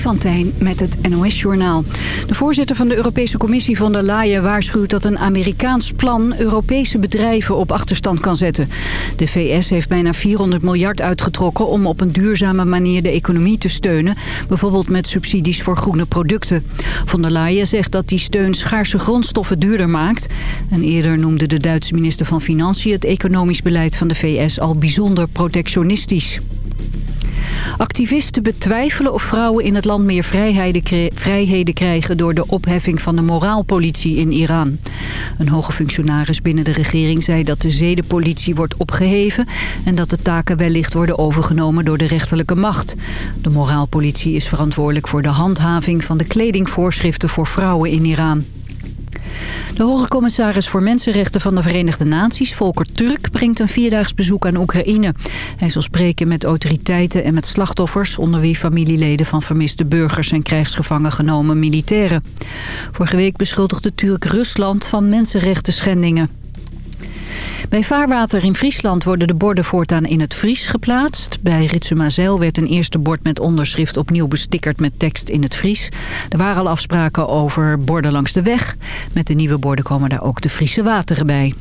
Van met het NOS-journaal. De voorzitter van de Europese Commissie von der Leyen waarschuwt dat een Amerikaans plan Europese bedrijven op achterstand kan zetten. De VS heeft bijna 400 miljard uitgetrokken om op een duurzame manier de economie te steunen. Bijvoorbeeld met subsidies voor groene producten. Von der Leyen zegt dat die steun schaarse grondstoffen duurder maakt. En eerder noemde de Duitse minister van Financiën het economisch beleid van de VS al bijzonder protectionistisch. Activisten betwijfelen of vrouwen in het land meer vrijheden krijgen... door de opheffing van de moraalpolitie in Iran. Een hoge functionaris binnen de regering zei dat de zedenpolitie wordt opgeheven... en dat de taken wellicht worden overgenomen door de rechterlijke macht. De moraalpolitie is verantwoordelijk voor de handhaving van de kledingvoorschriften voor vrouwen in Iran. De hoge commissaris voor Mensenrechten van de Verenigde Naties, Volker Turk, brengt een vierdaags bezoek aan Oekraïne. Hij zal spreken met autoriteiten en met slachtoffers, onder wie familieleden van vermiste burgers en krijgsgevangen genomen militairen. Vorige week beschuldigde Turk Rusland van mensenrechten schendingen. Bij vaarwater in Friesland worden de borden voortaan in het Fries geplaatst. Bij Ritsumazeil werd een eerste bord met onderschrift opnieuw bestickerd met tekst in het Fries. Er waren al afspraken over borden langs de weg. Met de nieuwe borden komen daar ook de Friese wateren bij.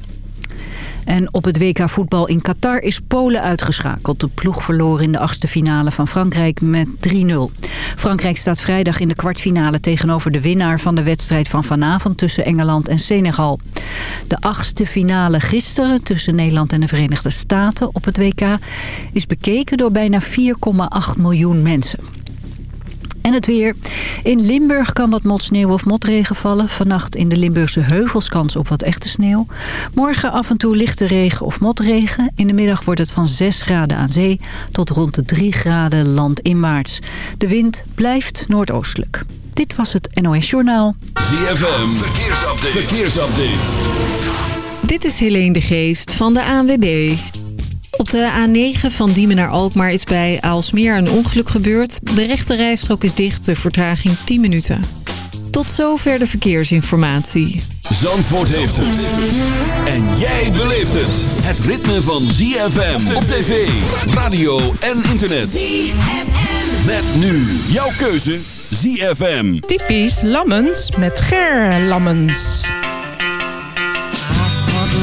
En op het WK voetbal in Qatar is Polen uitgeschakeld. De ploeg verloor in de achtste finale van Frankrijk met 3-0. Frankrijk staat vrijdag in de kwartfinale tegenover de winnaar van de wedstrijd van vanavond tussen Engeland en Senegal. De achtste finale gisteren tussen Nederland en de Verenigde Staten op het WK is bekeken door bijna 4,8 miljoen mensen. En het weer. In Limburg kan wat motsneeuw of motregen vallen. Vannacht in de Limburgse heuvels kans op wat echte sneeuw. Morgen af en toe lichte regen of motregen. In de middag wordt het van 6 graden aan zee tot rond de 3 graden landinwaarts. De wind blijft noordoostelijk. Dit was het NOS Journaal. ZFM, verkeersupdate. verkeersupdate. Dit is Helene de Geest van de ANWB. Op de A9 van Diemen naar Alkmaar is bij Aalsmeer een ongeluk gebeurd. De rechte rijstrook is dicht, de vertraging 10 minuten. Tot zover de verkeersinformatie. Zandvoort heeft het. En jij beleeft het. Het ritme van ZFM op tv, radio en internet. ZFM. Met nu jouw keuze ZFM. Typisch Lammens met Ger Lammens.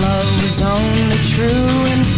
love was only true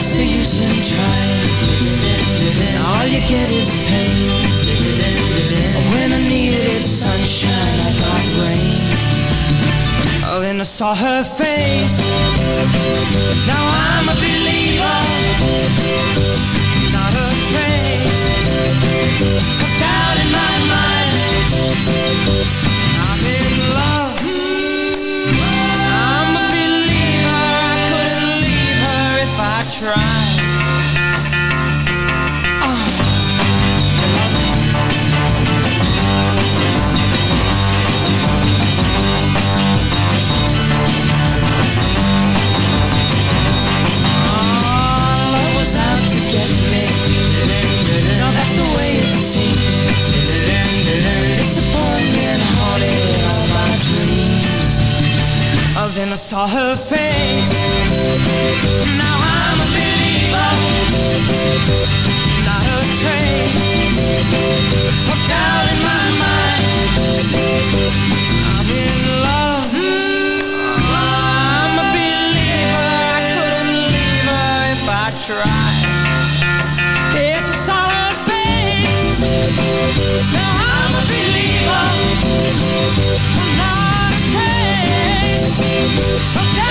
What's the use in trying? all you get is pain. When I needed sunshine, I got rain. Oh, then I saw her face. Now I'm a believer. Not a trace of doubt in my mind. Oh, then I saw her face. Not a in my mind. I'm in love. I'm a believer. I couldn't leave her if I tried. Yes, I saw her face. Now I'm a believer. Not a trace. Okay.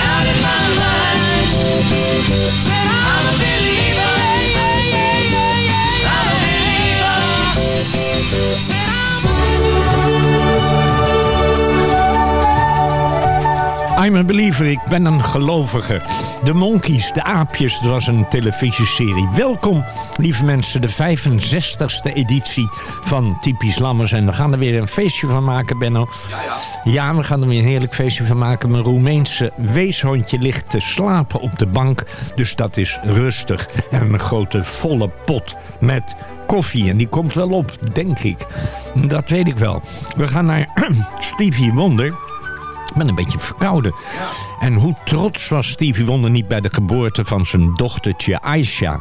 I'm a believer, ik ben een gelovige. De Monkeys, de aapjes, dat was een televisieserie. Welkom, lieve mensen, de 65ste editie van Typisch Lammers. En we gaan er weer een feestje van maken, Benno. Ja, ja. Ja, we gaan er weer een heerlijk feestje van maken. Mijn Roemeense weeshondje ligt te slapen op de bank. Dus dat is rustig. En een grote volle pot met koffie. En die komt wel op, denk ik. Dat weet ik wel. We gaan naar Stevie Wonder. Ik ben een beetje verkouden. En hoe trots was Stevie Wonder niet bij de geboorte van zijn dochtertje Aisha.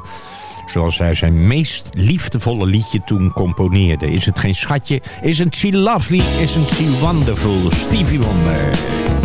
Zoals hij zijn meest liefdevolle liedje toen componeerde. Is het geen schatje? Is het she lovely? Is het she wonderful? Stevie Wonder.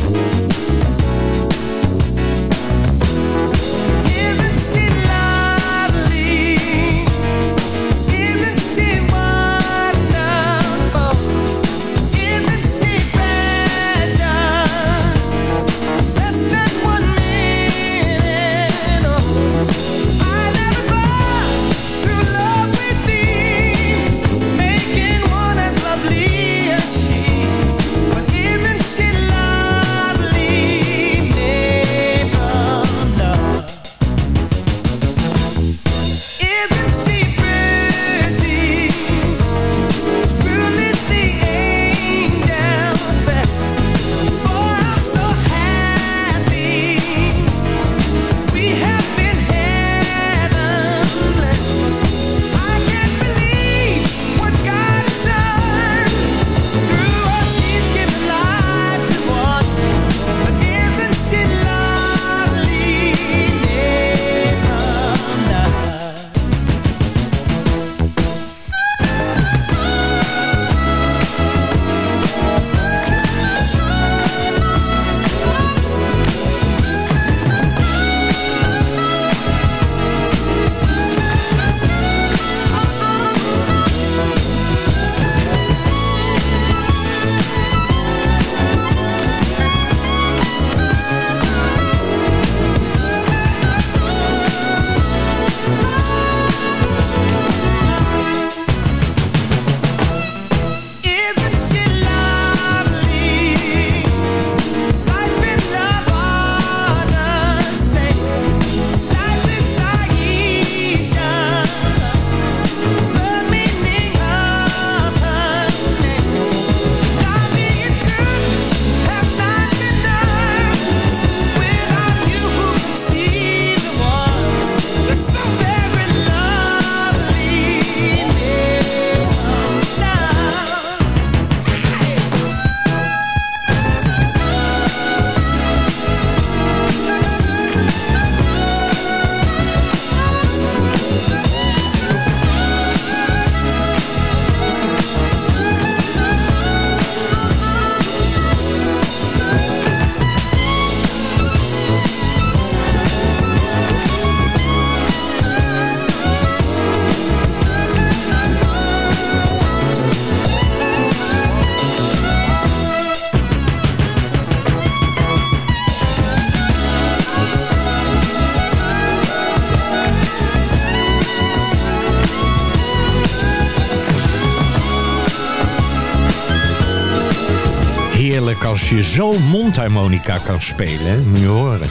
Zo mondharmonica kan spelen, hè? moet je horen.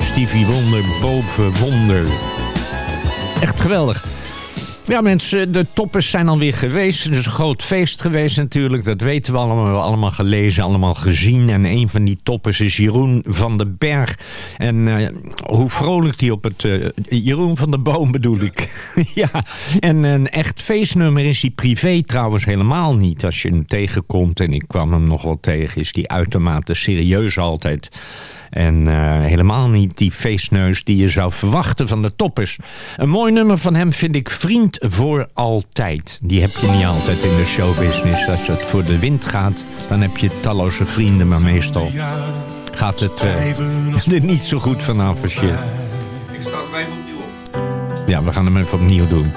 Stevie Wonder, boven Wonder. Echt geweldig. Ja mensen, de toppers zijn alweer geweest. Het is een groot feest geweest natuurlijk. Dat weten we allemaal. We hebben allemaal gelezen, allemaal gezien. En een van die toppers is Jeroen van den Berg. En eh, hoe vrolijk die op het... eh, Jeroen van de Boom bedoel ik. ja, en een echt feestnummer is die privé trouwens helemaal niet. Als je hem tegenkomt, en ik kwam hem nog wel tegen... is die uitermate serieus altijd... En eh, helemaal niet die feestneus die je zou verwachten van de toppers. Een mooi nummer van hem vind ik Vriend voor Altijd. Die heb je niet altijd in de showbusiness. Als het voor de wind gaat, dan heb je talloze vrienden. Maar meestal gaat het eh, er niet zo goed vanaf als je... Ik start hem even opnieuw op. Ja, we gaan hem even opnieuw doen.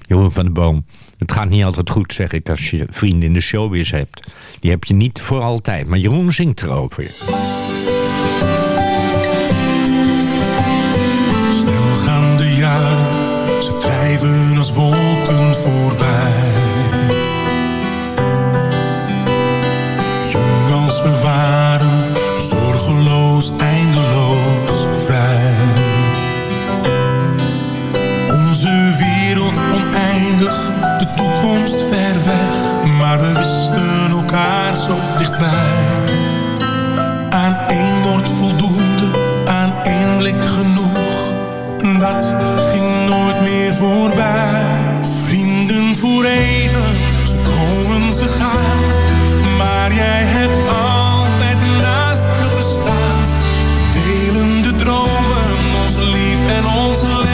Jeroen van de Boom. Het gaat niet altijd goed, zeg ik, als je vrienden in de showbiz hebt. Die heb je niet voor altijd. Maar Jeroen zingt erover. ze drijven als wolken voorbij. Jong als we waren, zorgeloos, eindeloos, vrij. Onze wereld oneindig, de toekomst ver weg, maar we wisten elkaar zo dichtbij. Aan één woord voldoende, aan één blik genoeg dat ging nooit meer voorbij. Vrienden voor even, ze komen, ze gaan. Maar jij hebt altijd naast me gestaan. We delen de dromen, ons lief en ons leven.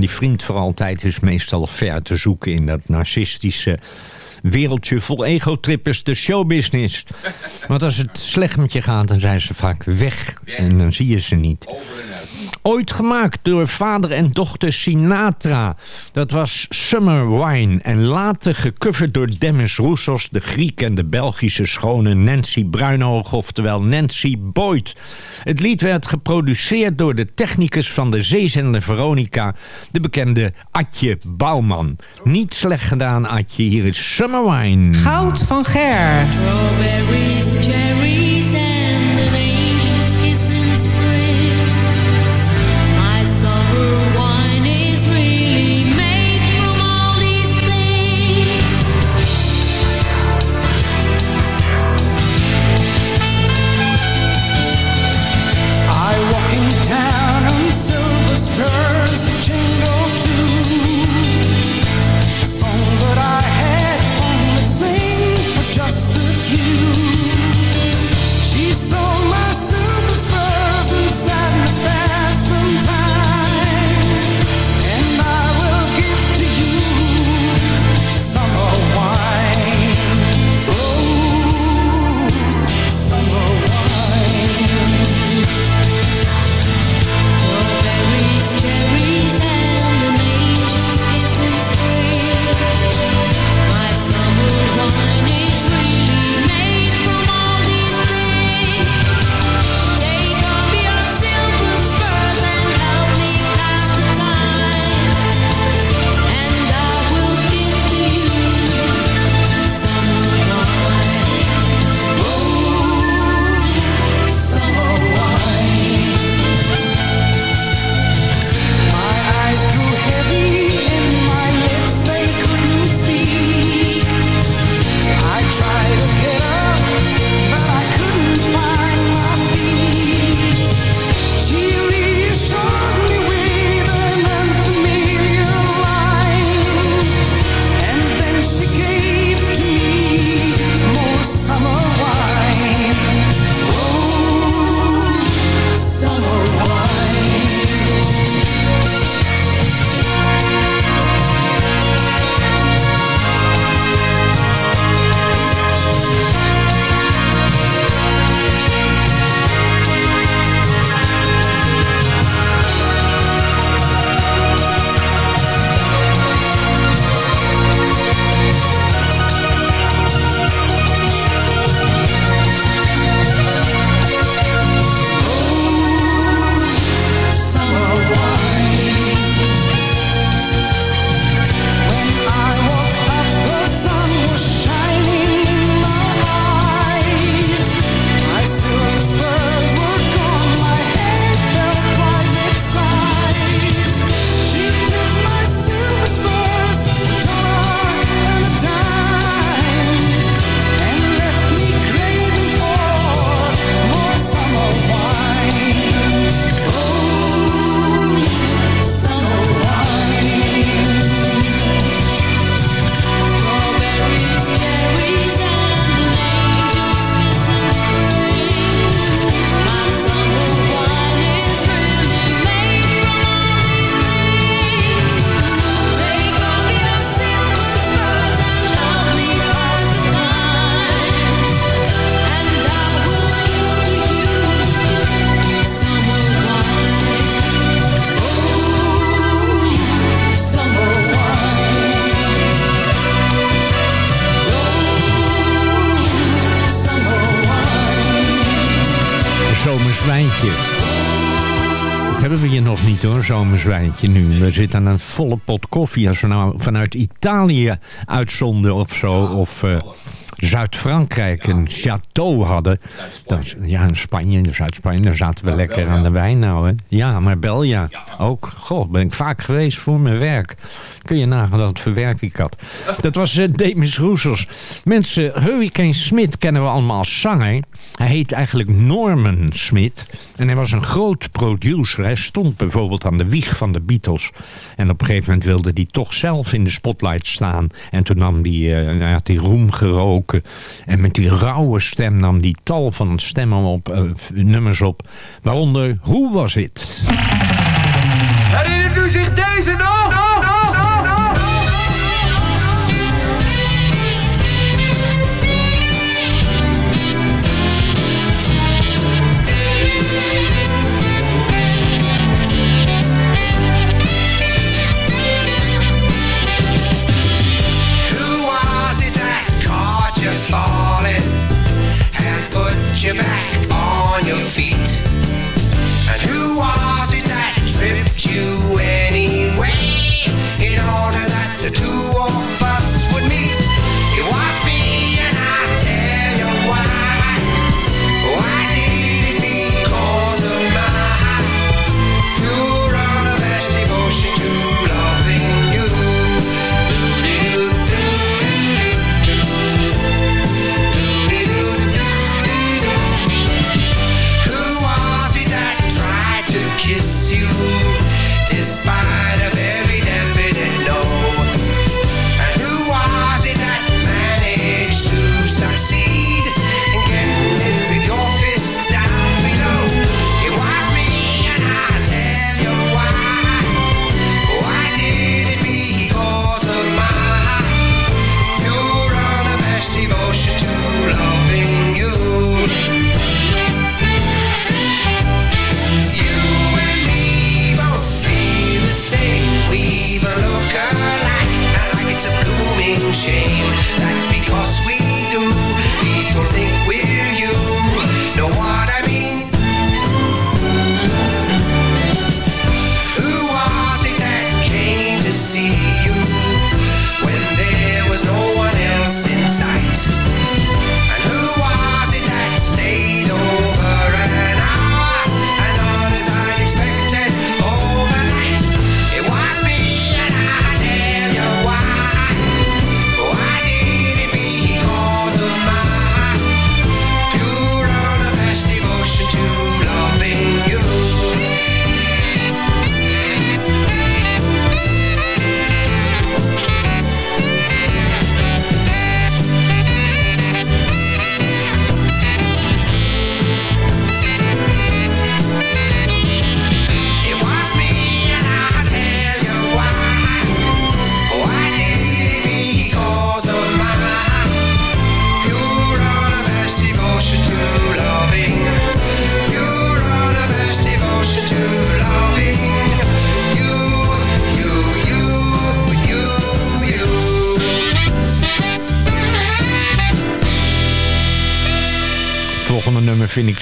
Die vriend voor altijd is meestal ver te zoeken in dat narcistische wereldje vol egotrippers, de showbusiness. Want als het slecht met je gaat, dan zijn ze vaak weg. En dan zie je ze niet. Ooit gemaakt door vader en dochter Sinatra. Dat was Summer Wine. En later gecoverd door Demis Roussos, de Griek en de Belgische schone Nancy Bruinhoog, oftewel Nancy Boyd. Het lied werd geproduceerd door de technicus van de zeezender Veronica, de bekende Atje Bouwman. Niet slecht gedaan, Atje. Hier is Summer Wine. Goud van Ger. Nu. We zitten aan een volle pot koffie. Als we nou vanuit Italië uitzonden of zo, of eh, Zuid-Frankrijk een château hadden. Dan, ja, in Spanje, in Zuid-Spanje, daar zaten we lekker aan de wijn nou. Hè. Ja, maar Belgia ook. Goh, ben ik vaak geweest voor mijn werk. Kun je nagaan wat voor werk ik had. Dat was uh, Demis Roussos. Mensen, Hurricane Smith kennen we allemaal als zanger. Hij heet eigenlijk Norman Smith. En hij was een groot producer. Hij stond bijvoorbeeld aan de wieg van de Beatles. En op een gegeven moment wilde hij toch zelf in de spotlight staan. En toen nam hij, uh, hij had die roem En met die rauwe stem nam hij tal van stemmen op, uh, nummers op. Waaronder Hoe Was Het? Herinnert u zich deze nog?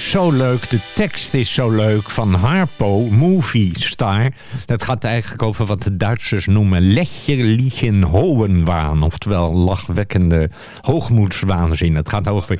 Zo leuk. De tekst is zo leuk van Harpo, Movie Star. Dat gaat eigenlijk over wat de Duitsers noemen lächerlichen Hohenwaan. Oftewel lachwekkende hoogmoedswaanzin. Het gaat over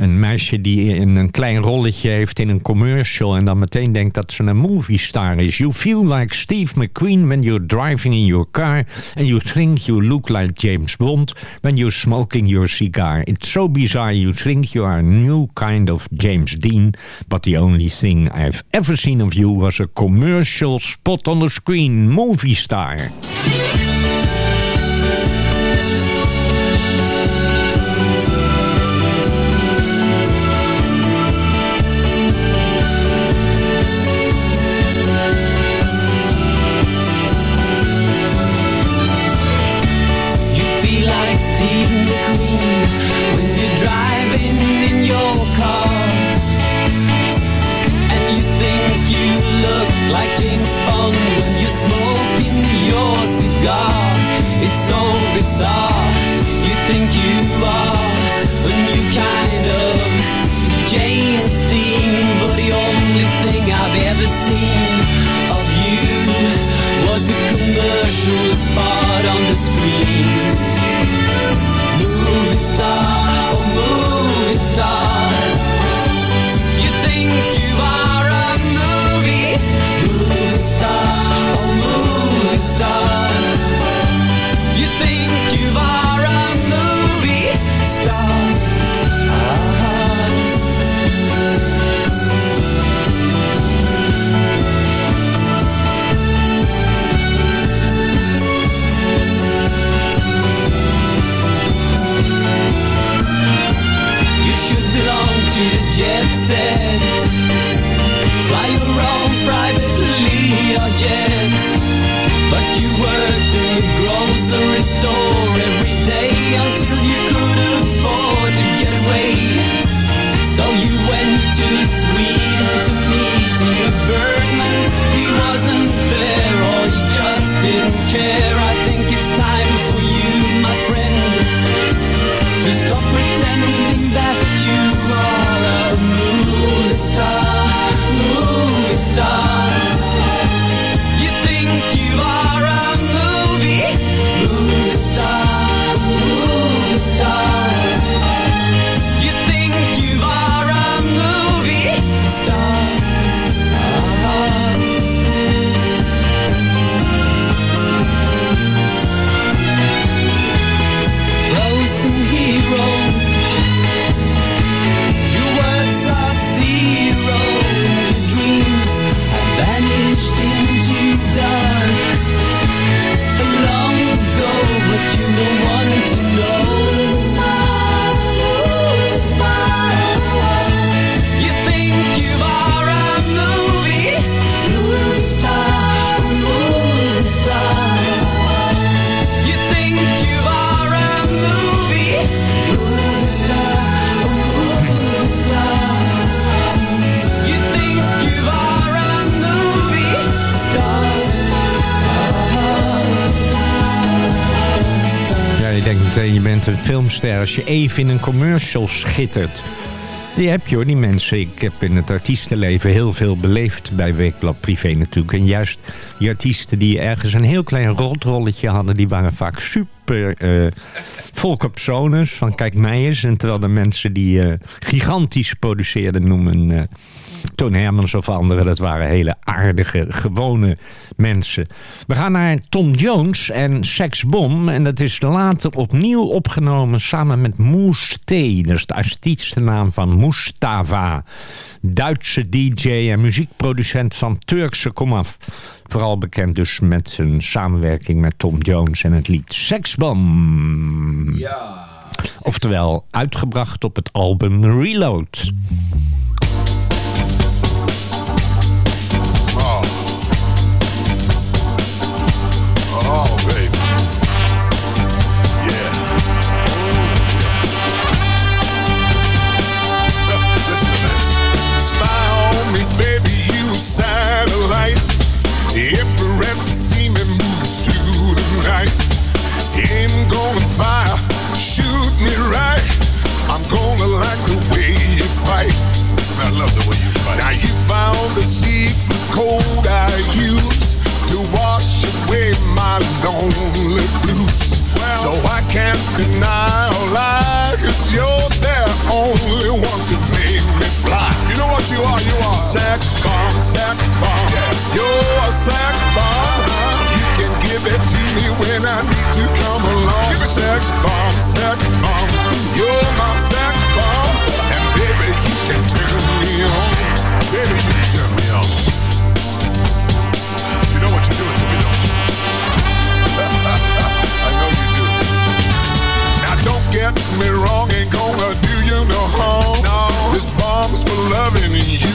een meisje die een, klein rolletje heeft in een commercial... en dan meteen denkt dat ze een movie star is. You feel like Steve McQueen when you're driving in your car... and you think you look like James Bond when you're smoking your cigar. It's so bizarre you think you are a new kind of James Dean... but the only thing I've ever seen of you was a commercial spot on the screen. Movie star. Cigar. It's so bizarre. Als je even in een commercial schittert. Die heb je hoor, die mensen. Ik heb in het artiestenleven heel veel beleefd bij Weekblad Privé natuurlijk. En juist die artiesten die ergens een heel klein rotrolletje hadden... die waren vaak super uh, vol van kijk mij eens. En terwijl de mensen die eh, gigantisch produceerden noemen... Eh, Toon Hermans of anderen. Dat waren hele aardige, gewone mensen. We gaan naar Tom Jones en Sex Bomb. En dat is later opnieuw opgenomen samen met Moes T. De artistieke naam van Mustafa. Duitse DJ en muziekproducent van Turkse komaf. Vooral bekend dus met zijn samenwerking met Tom Jones en het lied Seksbom. Ja. Oftewel uitgebracht op het album Reload.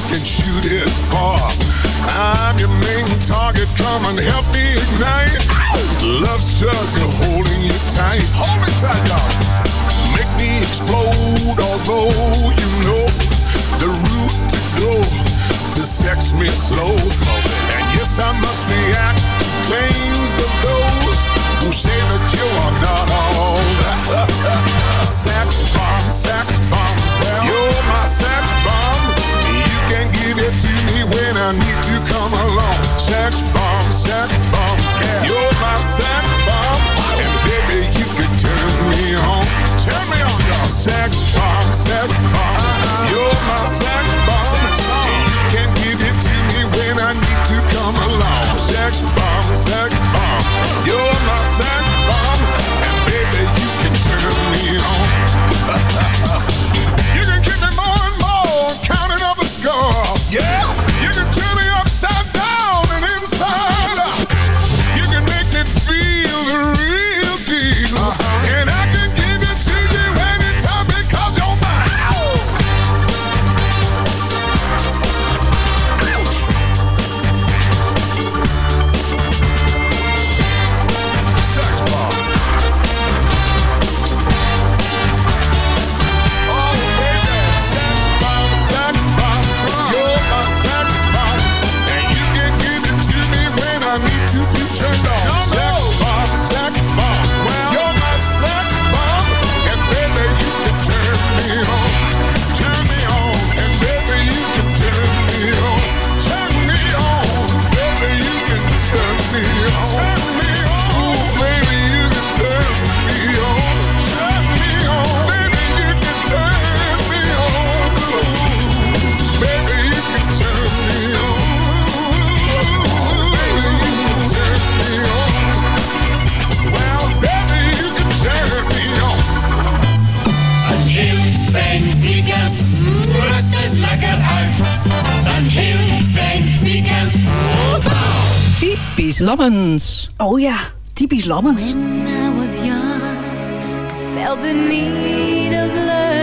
can shoot it far. I'm your main target, come and help me ignite. Love struggle holding you tight. Hold me tight, y'all. Make me explode, although you know the route to go to sex me slow. And yes, I must react bomb, sex bomb. Lammens. Oh ja, typisch Lammens. When I was young, I felt the need of love.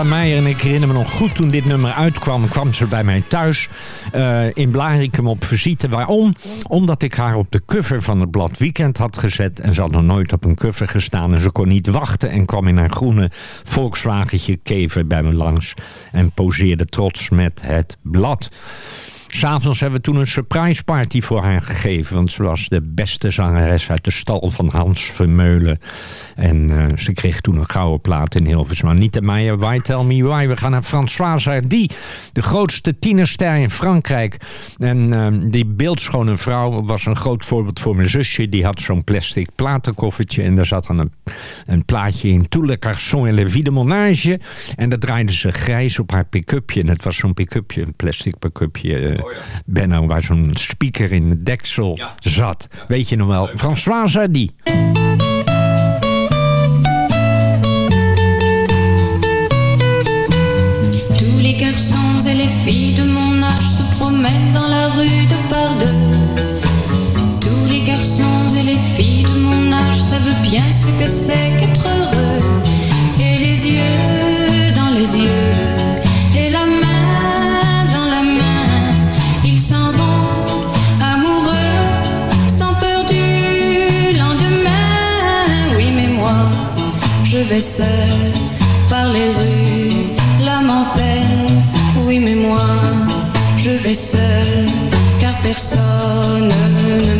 Anita Meijer. En ik herinner me nog goed toen dit nummer uitkwam, kwam ze bij mij thuis uh, in Blaricum op visite. Waarom? Omdat ik haar op de cover van het blad Weekend had gezet. En ze had nog nooit op een cover gestaan. En ze kon niet wachten en kwam in haar groene Volkswagentje kever bij me langs. En poseerde trots met het blad. S'avonds hebben we toen een surprise party voor haar gegeven. Want ze was de beste zangeres uit de stal van Hans Vermeulen. En uh, ze kreeg toen een gouden plaat in Hilversum. Maar niet de Meijer, Why Tell Me Why. We gaan naar François Hardy, de grootste tienerster in Frankrijk. En uh, die beeldschone vrouw was een groot voorbeeld voor mijn zusje. Die had zo'n plastic platenkoffertje en daar zat dan een, een plaatje in. Tout le garçon et vie de monage. En dat draaide ze grijs op haar pick-upje. En het was zo'n pick-upje, een plastic pick-upje. Uh, oh ja. Benno, waar zo'n speaker in het deksel ja. zat. Ja. Weet je nog wel? François Hardy. Les garçons et les filles de mon âge se promènent dans la rue de par deux. Tous les garçons et les filles de mon âge savent bien ce que c'est qu'être heureux. Et les yeux dans les yeux, et la main dans la main, ils s'en vont amoureux, sans peur du lendemain. Oui, mais moi, je vais seul je vais seul, car personne ne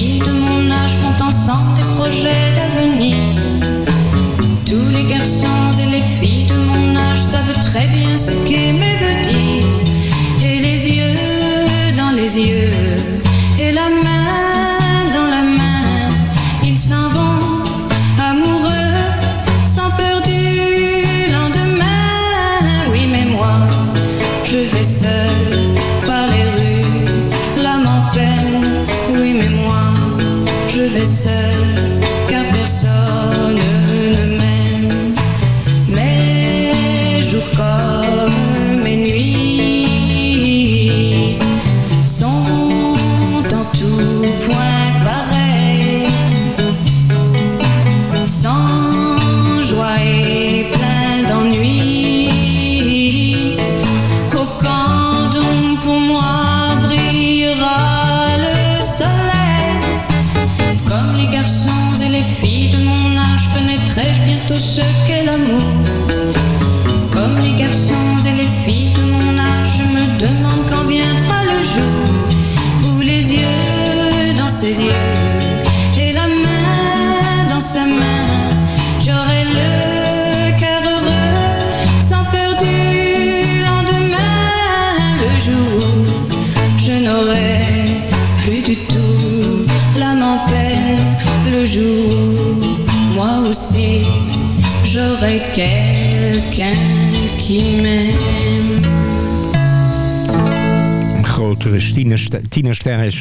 et les filles de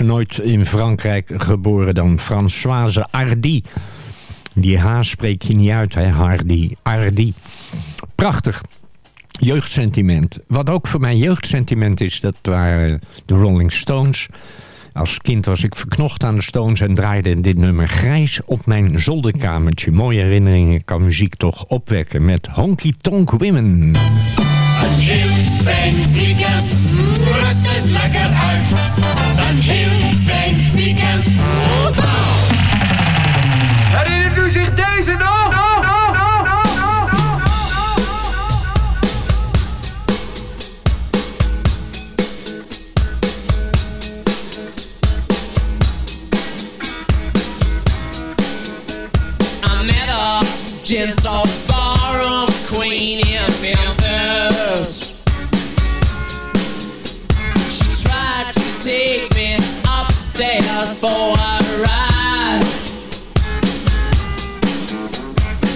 nooit in Frankrijk geboren dan Françoise Hardy. Die H spreek je niet uit, hè? Hardy. Hardy. Prachtig. Jeugdsentiment. Wat ook voor mij jeugdsentiment is, dat waren de Rolling Stones. Als kind was ik verknocht aan de Stones en draaide dit nummer grijs op mijn zolderkamertje. Mooie herinneringen kan muziek toch opwekken met Honky Tonk Women. Een heel fijn rust lekker uit. Een heel fijn weekend. Herinnert u zich deze nog? I upstairs for a ride.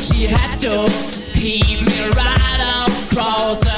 She had to heave me right across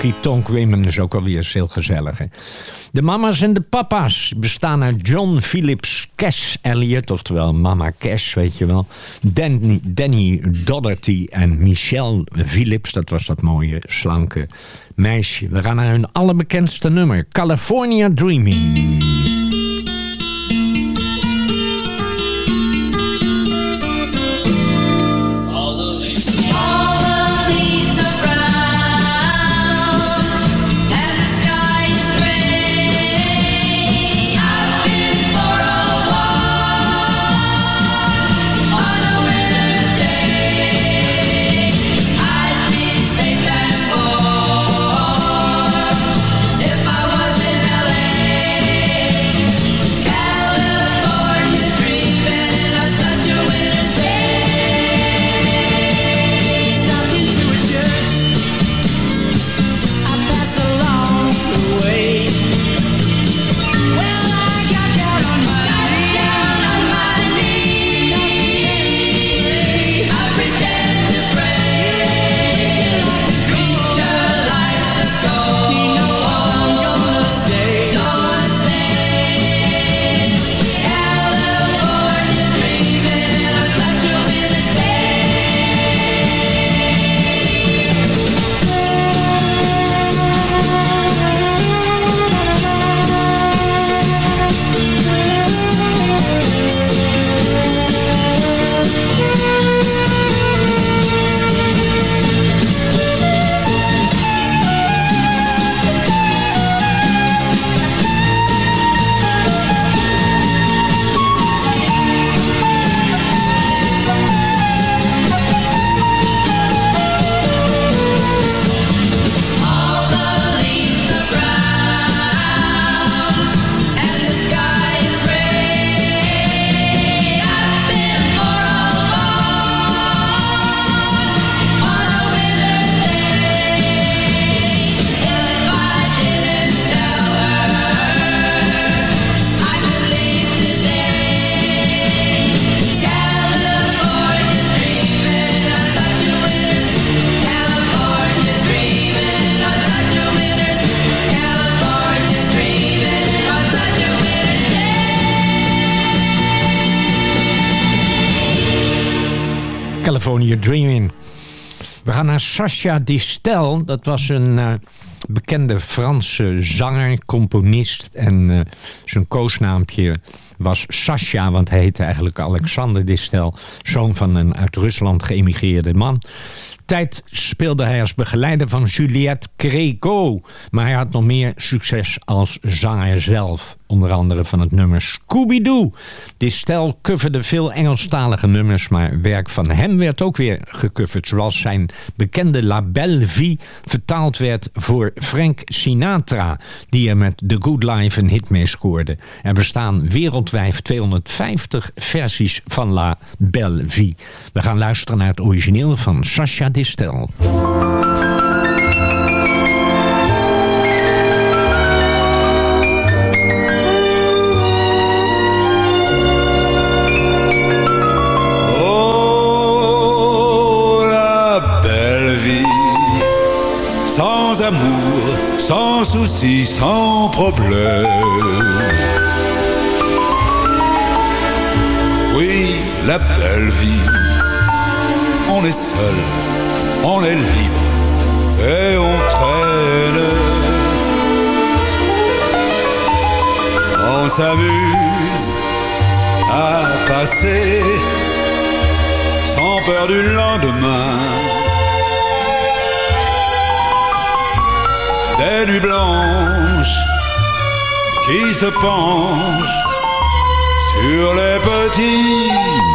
Honky Tonk Women is ook alweer heel gezellig. Hè? De mama's en de papa's bestaan uit John Phillips Cash Elliot, oftewel Mama Cash, weet je wel. Danny, Danny Doherty en Michelle Phillips, dat was dat mooie, slanke meisje. We gaan naar hun allerbekendste nummer, California Dreaming. California Dreaming. We gaan naar Sacha Distel. Dat was een eh, bekende Franse zanger, componist. En eh, zijn koosnaampje was Sascha, want hij heette eigenlijk Alexander Distel. Zoon van een uit Rusland geëmigreerde man. Tijd speelde hij als begeleider van Juliette Gréco. Maar hij had nog meer succes als zanger zelf. Onder andere van het nummer Scooby-Doo. Distel coverde veel Engelstalige nummers, maar werk van hem werd ook weer gecoverd. Zoals zijn bekende La Belle Vie vertaald werd voor Frank Sinatra, die er met The Good Life een hit mee scoorde. Er bestaan wereldwijd 250 versies van La Belle Vie. We gaan luisteren naar het origineel van Distel. Oh, la belle vie, sans amour, sans souci, sans problème. Oui, la belle vie, on est seul, on est libre et on traîne. On s'amuse à passer sans peur du lendemain. Des nuits blanches qui se penchent sur les petits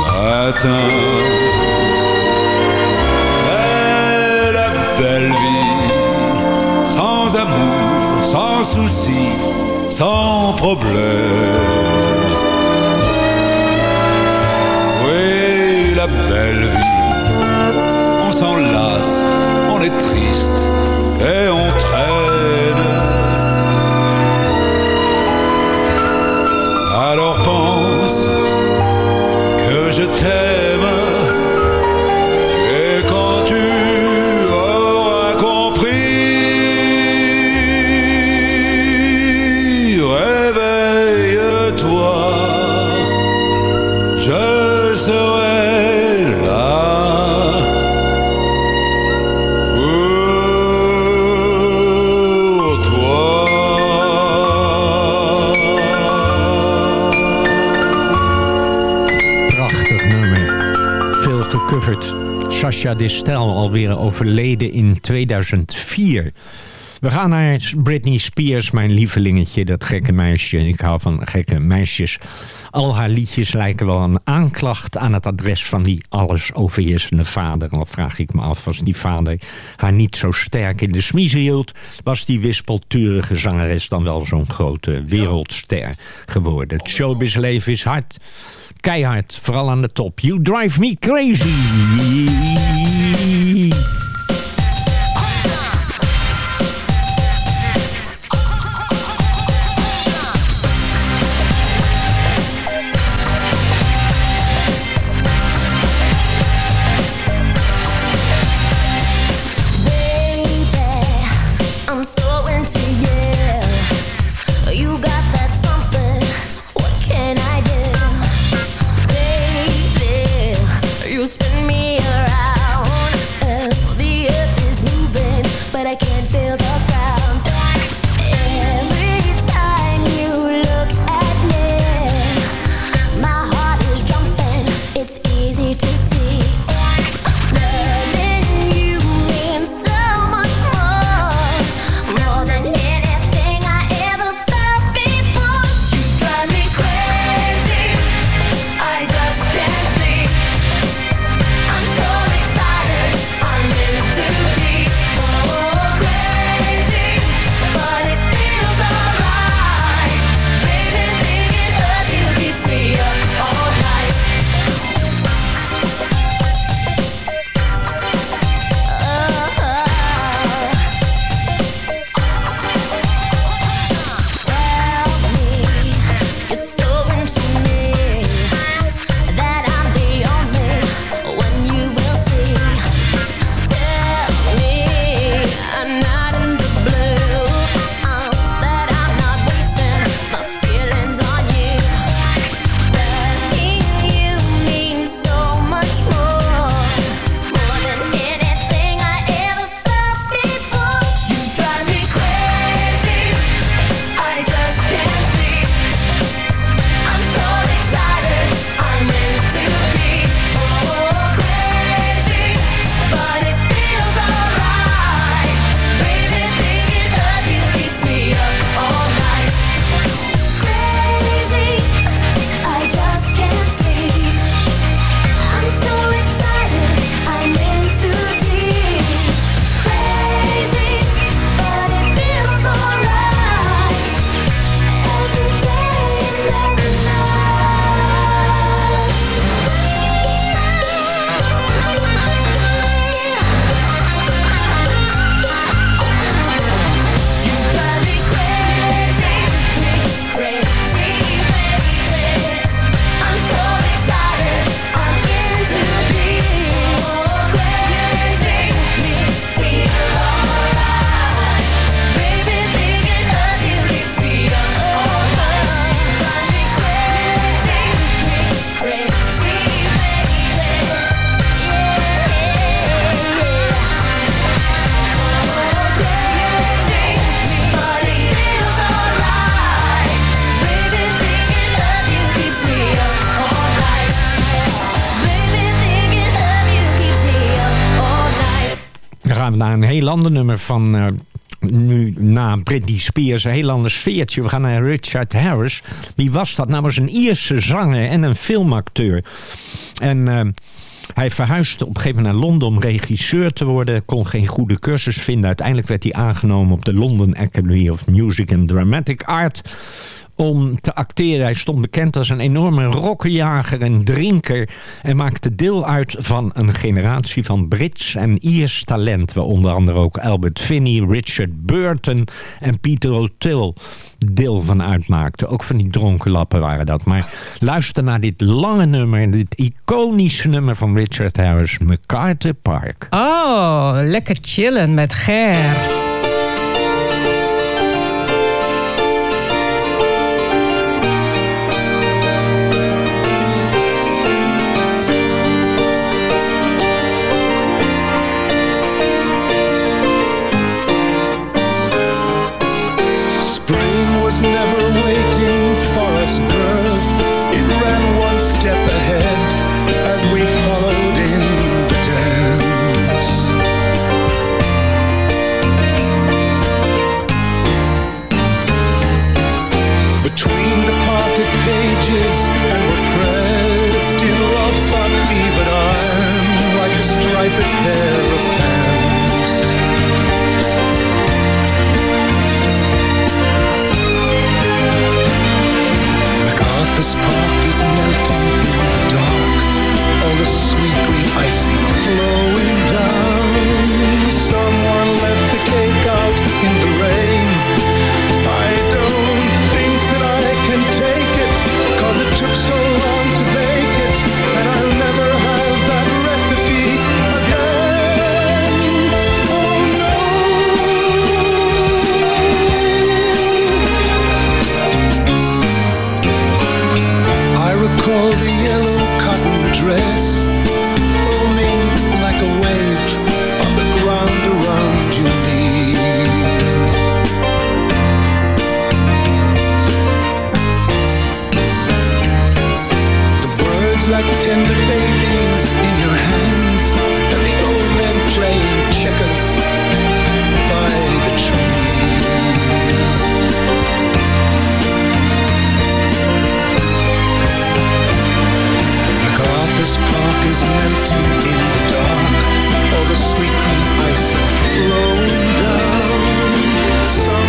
matins. Souci, sans problème. Oui, la belle vie, on s'enlace, on est triste et on Sascha Distel alweer overleden in 2004. We gaan naar Britney Spears, mijn lievelingetje, dat gekke meisje. Ik hou van gekke meisjes. Al haar liedjes lijken wel een aanklacht aan het adres van die alles overheersende vader. En dan vraag ik me af, als die vader haar niet zo sterk in de smiezen hield... was die wispelturige zangeres dan wel zo'n grote wereldster geworden. Het showbizleven is hard, keihard, vooral aan de top. You drive me crazy. Heel ander nummer van... eh, nu na Britney Spears, een heel ander sfeertje. We gaan naar Richard Harris. Wie was dat? Nou, was een Ierse zanger en een filmacteur. En... eh, hij verhuisde op een gegeven moment naar Londen om regisseur te worden. Kon geen goede cursus vinden. Uiteindelijk werd hij aangenomen op de London Academy of Music and Dramatic Art om te acteren. Hij stond bekend als een enorme rokkenjager en drinker... en maakte deel uit van een generatie van Brits en Iers talent... waar onder andere ook Albert Finney, Richard Burton en Peter O'Toole deel van uitmaakten. Ook van die dronken lappen waren dat. Maar luister naar dit lange nummer, dit iconische nummer van Richard Harris... MacArthur Park. Oh, lekker chillen met Ger. MacArthur's Park is melting in the dark. All the sweet green icing flowing down. Someone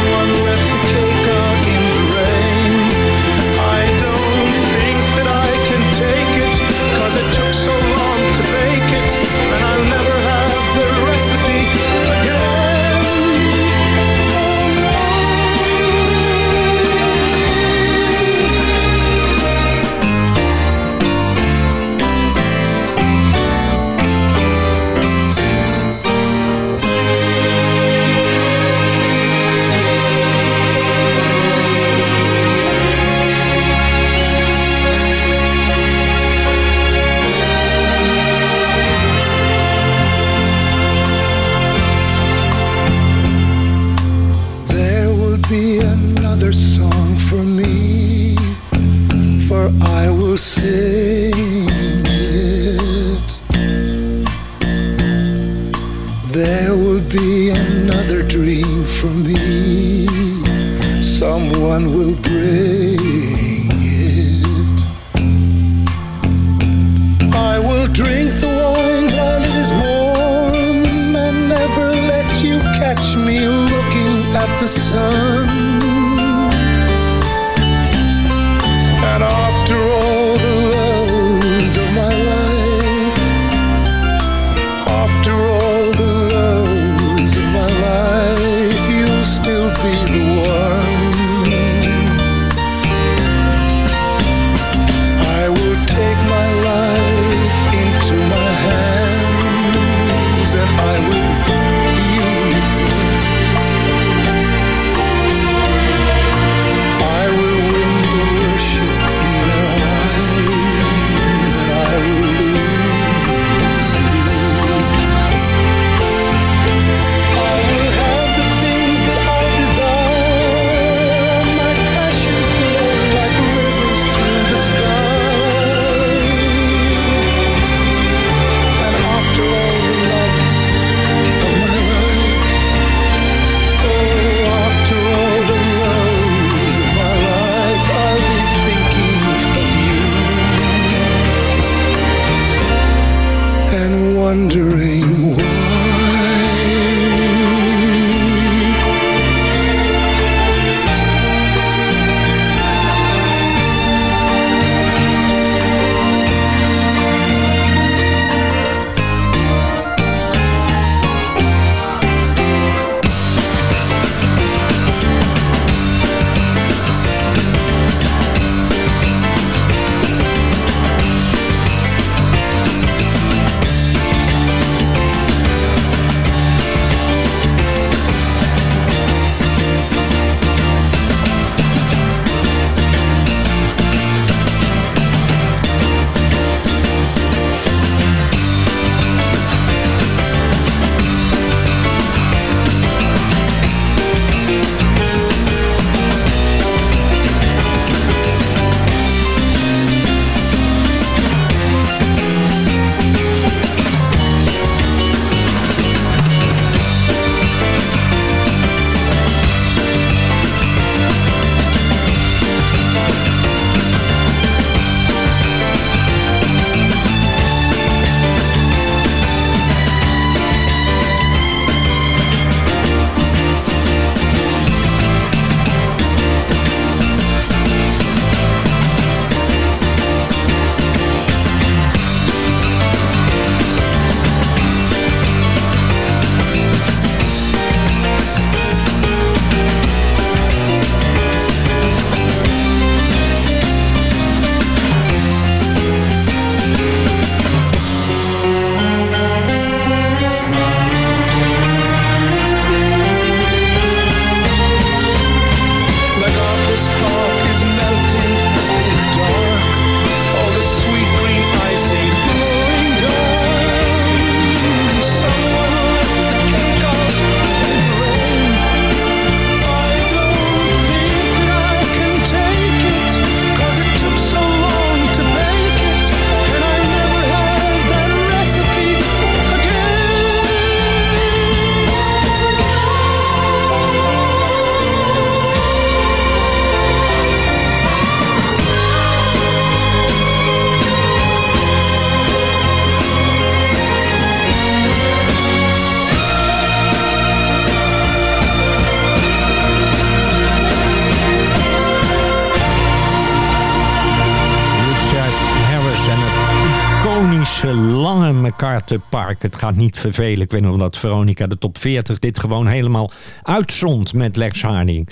MacArthur-park. Het gaat niet vervelen. Ik weet nog dat Veronica de top 40 dit gewoon helemaal uitzond met Lex Harding.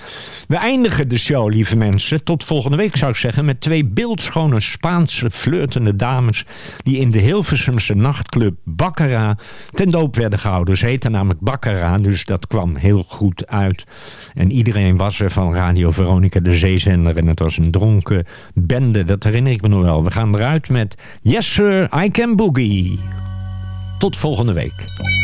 We eindigen de show, lieve mensen. Tot volgende week zou ik zeggen met twee beeldschone Spaanse flirtende dames... die in de Hilversumse nachtclub Baccara ten doop werden gehouden. Ze heette namelijk Baccara, dus dat kwam heel goed uit. En iedereen was er van Radio Veronica, de zeezender. En het was een dronken bende, dat herinner ik me nog wel. We gaan eruit met Yes Sir, I Can Boogie. Tot volgende week.